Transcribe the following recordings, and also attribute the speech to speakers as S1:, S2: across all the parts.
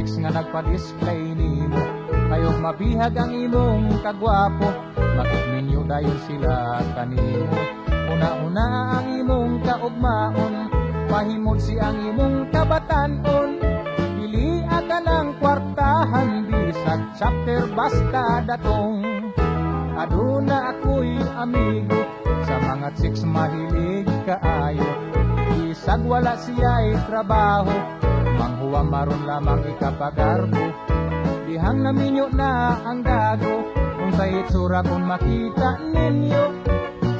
S1: six nga nagpa-display nimo. Kayog mabihag ang imong kagwapo Makikminyo dayon sila kanimo? Una-una ang imong kaugmaon Pahimod si ang imong kabatanon. Pili ka ng kwartahan Bisag chapter basta datong. Aduna ako'y amigo Sa mga chicks mahilig kaayo Isag wala siya'y trabaho Manghuwa maron lamang ikapagarbo. Dihang naminyo na ang gago Kung sa itsura kung makita ninyo.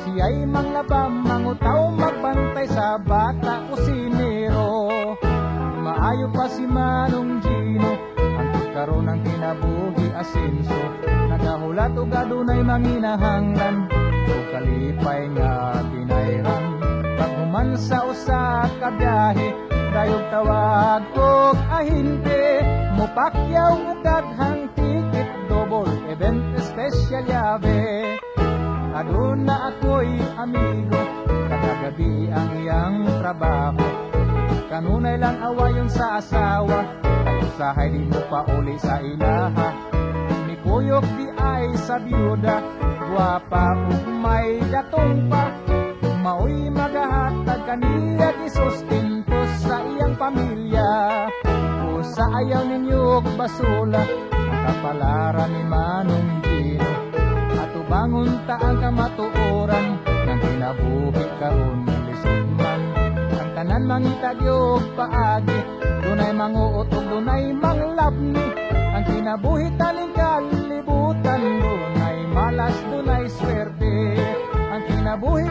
S1: Siya'y manglabam, mangutaw, magbantay sa bata kusinero Maayo pa si Manong Gino Ang karon ng kinabuhi asinso. Nagahulat o gadunay manginahanglan O kalipay nga binayran Sa usa ka biyahe Dayog tawag og ahinte Mupakyaw o daghang ticket Double event special yave Aduna ako'y amigo Kadagabi ang iyang trabaho. Kanunay lang awayon sa asawa Ay usahay di mo pa uli sa ilaha. Ni kuyok di ay sa biyuda Guwapa ug may datong pa. Maoy kaniya di sustento sa iyang pamilya. O sa ayaw ninyo basula Ang kapalaran ni Manong Gino At ubangon ta ang kamatuoran Nang kinabuhi karon lisod man. Ang tanan mangitag yung paagi Dunay manguot ug dunay manglabni. Ang kinabuhi taning kalibutan Dunay malas, dunay swerte. Ang kinabuhi